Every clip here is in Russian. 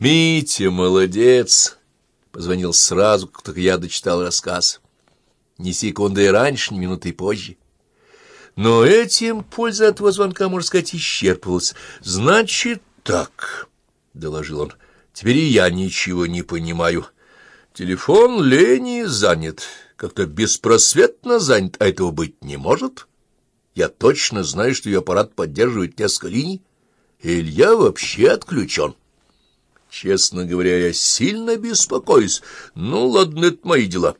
Митя, молодец! Позвонил сразу, как только я дочитал рассказ. Ни секунды раньше, ни минуты позже. Но этим польза от его звонка, можно сказать, исчерпывалась. «Значит так», — доложил он, — «теперь и я ничего не понимаю. Телефон Лени занят, как-то беспросветно занят, а этого быть не может. Я точно знаю, что ее аппарат поддерживает несколько линий, и Илья вообще отключен». Честно говоря, я сильно беспокоюсь. Ну, ладно, это мои дела.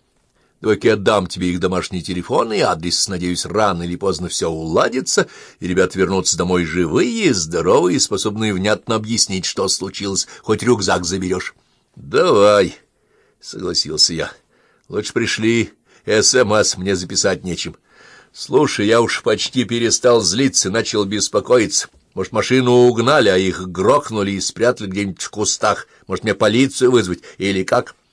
Давай-ка я дам тебе их домашний телефон и адрес. Надеюсь, рано или поздно все уладится, и ребят вернутся домой живые, здоровые, способные внятно объяснить, что случилось. Хоть рюкзак заберешь. — Давай, — согласился я. — Лучше пришли. СМС мне записать нечем. Слушай, я уж почти перестал злиться, начал беспокоиться. Может, машину угнали, а их грохнули и спрятали где-нибудь в кустах. Может, мне полицию вызвать или как? —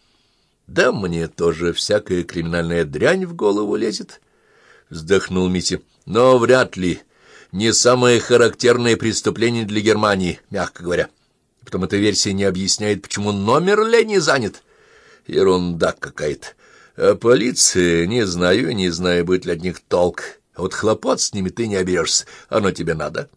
да мне тоже всякая криминальная дрянь в голову лезет, — вздохнул Митя. Но вряд ли. Не самое характерное преступление для Германии, мягко говоря. Потом эта версия не объясняет, почему номер Лени занят. Ерунда какая-то. А полиция, не знаю, не знаю, будет ли от них толк. А вот хлопот с ними ты не оберешься. Оно тебе надо.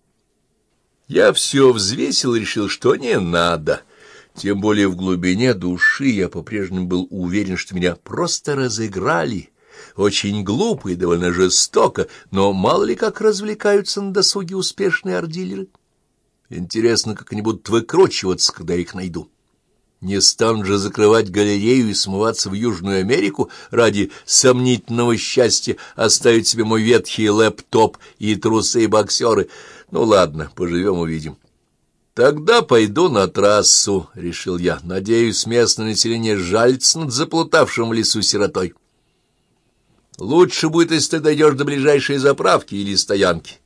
Я все взвесил и решил, что не надо. — тем более в глубине души я по-прежнему был уверен, что меня просто разыграли. Очень глупо и довольно жестоко, но мало ли как развлекаются на досуге успешные ардилеры. Интересно, как они будут выкручиваться, когда их найду. Не станут же закрывать галерею и смываться в Южную Америку ради сомнительного счастья оставить себе мой ветхий лэптоп и трусы и боксеры. Ну ладно, поживем-увидим. «Тогда пойду на трассу», — решил я. «Надеюсь, местное население жальится над заплутавшим в лесу сиротой». «Лучше будет, если ты дойдешь до ближайшей заправки или стоянки.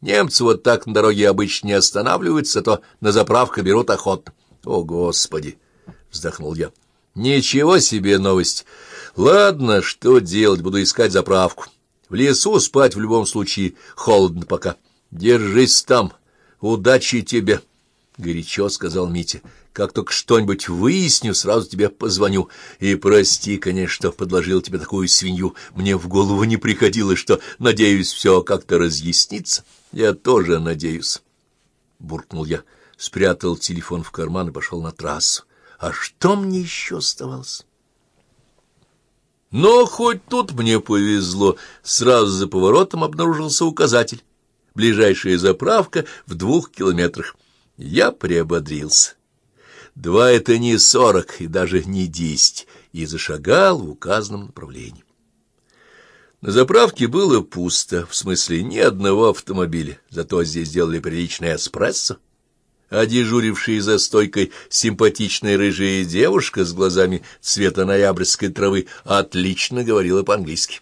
Немцы вот так на дороге обычно не останавливаются, а то на заправку берут охотно». «О, Господи!» — вздохнул я. «Ничего себе новость! Ладно, что делать? Буду искать заправку. В лесу спать в любом случае холодно пока. Держись там. Удачи тебе!» — горячо сказал Митя. — Как только что-нибудь выясню, сразу тебе позвоню. И прости, конечно, что подложил тебе такую свинью. Мне в голову не приходило, что, надеюсь, все как-то разъяснится. Я тоже надеюсь. Буркнул я, спрятал телефон в карман и пошел на трассу. А что мне еще оставалось? Но хоть тут мне повезло, сразу за поворотом обнаружился указатель. Ближайшая заправка в двух километрах. Я приободрился. Два — это не сорок и даже не десять, и зашагал в указанном направлении. На заправке было пусто, в смысле ни одного автомобиля, зато здесь сделали приличный эспрессо, а дежурившая за стойкой симпатичная рыжая девушка с глазами цвета ноябрьской травы отлично говорила по-английски.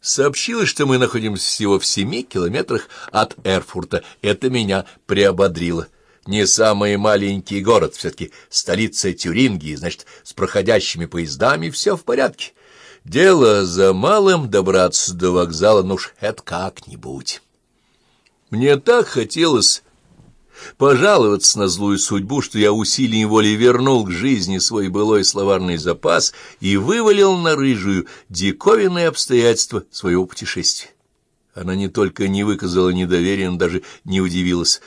Сообщилось, что мы находимся всего в семи километрах от Эрфурта. Это меня приободрило. Не самый маленький город, все-таки столица Тюрингии, значит, с проходящими поездами все в порядке. Дело за малым добраться до вокзала, ну уж это как-нибудь. Мне так хотелось пожаловаться на злую судьбу, что я усилием воли вернул к жизни свой былой словарный запас и вывалил на рыжую диковинные обстоятельства своего путешествия. Она не только не выказала недоверия, но даже не удивилась.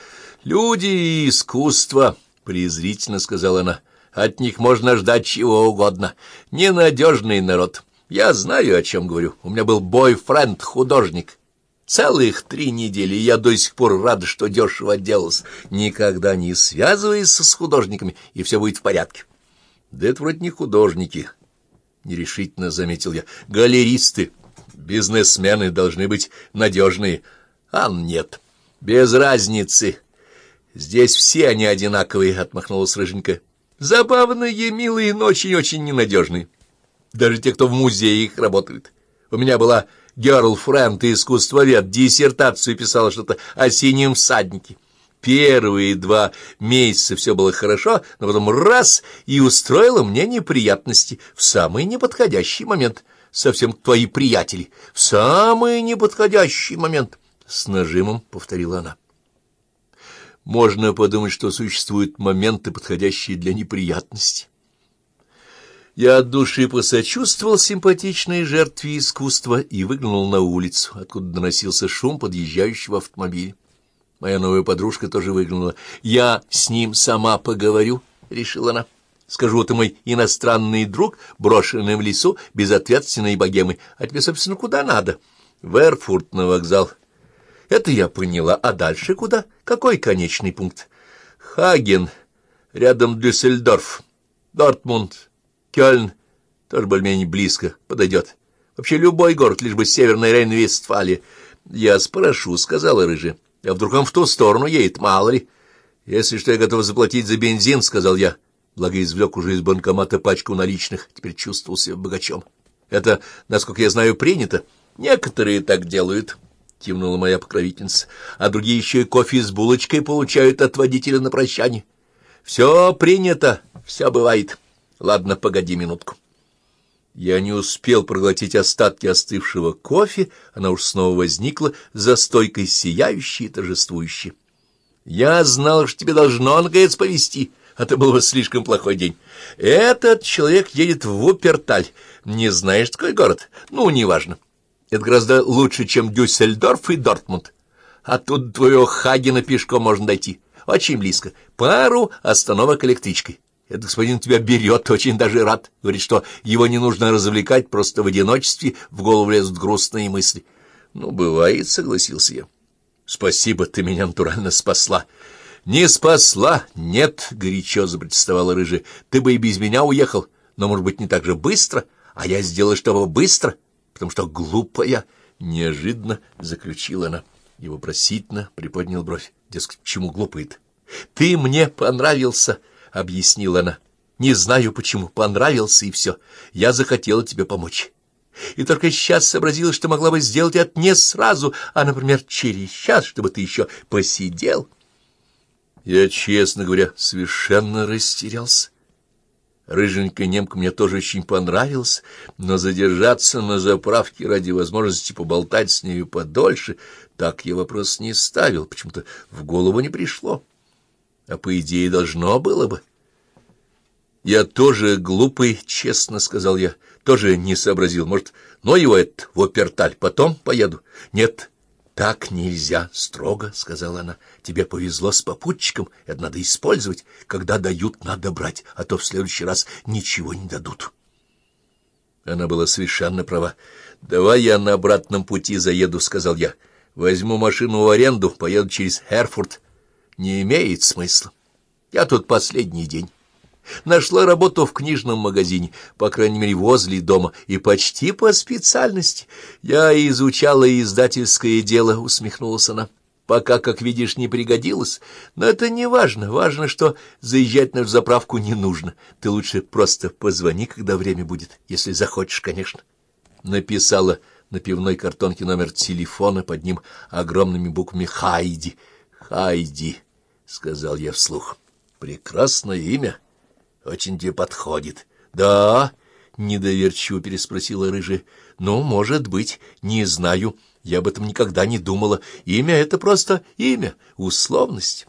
«Люди и искусство», — презрительно сказала она, — «от них можно ждать чего угодно. Ненадежный народ. Я знаю, о чем говорю. У меня был бойфренд, художник». Целых три недели, я до сих пор рад, что дешево отделался. Никогда не связывайся с художниками, и все будет в порядке. Да это вроде не художники, — нерешительно заметил я. Галеристы, бизнесмены должны быть надежные. А нет, без разницы. Здесь все они одинаковые, — отмахнулась Рыженька. Забавные, милые, но очень-очень ненадежные. Даже те, кто в музеях работает. У меня была Герлфренд и искусствовед диссертацию писала что-то о синем всаднике. Первые два месяца все было хорошо, но потом раз — и устроило мне неприятности в самый неподходящий момент. Совсем твои приятели. В самый неподходящий момент. С нажимом повторила она. можно подумать, что существуют моменты, подходящие для неприятностей. Я от души посочувствовал симпатичной жертве искусства и выглянул на улицу, откуда доносился шум подъезжающего автомобиля. Моя новая подружка тоже выглянула. «Я с ним сама поговорю», — решила она. «Скажу, ты мой иностранный друг, брошенный в лесу, безответственной богемы. А тебе, собственно, куда надо?» «В Эрфурт на вокзал». «Это я поняла. А дальше куда? Какой конечный пункт?» «Хаген, рядом Дюссельдорф, Дортмунд, Кёльн, тоже более-менее близко, подойдет. Вообще любой город, лишь бы Северная Рейн-Вестфалия. Я спрошу», — сказала рыжая. А вдруг он в ту сторону едет, мало ли. Если что, я готов заплатить за бензин, — сказал я. Благо извлек уже из банкомата пачку наличных, теперь чувствовал себя богачом. Это, насколько я знаю, принято. Некоторые так делают, — кивнула моя покровительница, а другие еще и кофе с булочкой получают от водителя на прощание. Все принято, все бывает. Ладно, погоди минутку. Я не успел проглотить остатки остывшего кофе, она уж снова возникла за стойкой сияющей и торжествующей. Я знал, что тебе должно, наконец, повезти, а это был бы слишком плохой день. Этот человек едет в Вуперталь. Не знаешь, какой город? Ну, неважно. Это гораздо лучше, чем Дюссельдорф и Дортмунд. А тут твоего Хагена пешком можно дойти. Очень близко. Пару остановок электричкой. Этот господин тебя берет, очень даже рад. Говорит, что его не нужно развлекать, просто в одиночестве в голову лезут грустные мысли. Ну, бывает, согласился я. Спасибо, ты меня натурально спасла. Не спасла, нет, горячо запротестовала рыжая. Ты бы и без меня уехал, но, может быть, не так же быстро, а я сделала, чтобы быстро, потому что глупая, неожиданно заключила она. И вопросительно приподнял бровь. Дескать, почему глупает? Ты мне понравился, —— объяснила она. «Не знаю почему. Понравился, и все. Я захотела тебе помочь. И только сейчас сообразила, что могла бы сделать это не сразу, а, например, через час, чтобы ты еще посидел». Я, честно говоря, совершенно растерялся. Рыженькая немка мне тоже очень понравилась, но задержаться на заправке ради возможности поболтать с нею подольше, так я вопрос не ставил, почему-то в голову не пришло а по идее должно было бы. Я тоже глупый, честно сказал я, тоже не сообразил. Может, но его это в оперталь, потом поеду. Нет, так нельзя, строго, сказала она. Тебе повезло с попутчиком, это надо использовать. Когда дают, надо брать, а то в следующий раз ничего не дадут. Она была совершенно права. «Давай я на обратном пути заеду», — сказал я. «Возьму машину в аренду, поеду через Эрфурт, не имеет смысла. Я тут последний день. Нашла работу в книжном магазине, по крайней мере, возле дома, и почти по специальности. Я изучала издательское дело, усмехнулась она. Пока, как видишь, не пригодилось. Но это не важно. Важно, что заезжать на заправку не нужно. Ты лучше просто позвони, когда время будет, если захочешь, конечно. Написала на пивной картонке номер телефона, под ним огромными буквами «Хайди». «Хайди», — сказал я вслух. «Прекрасное имя. Очень тебе подходит». «Да?» — недоверчиво переспросила рыжая. «Ну, может быть, не знаю. Я об этом никогда не думала. Имя — это просто имя, условность».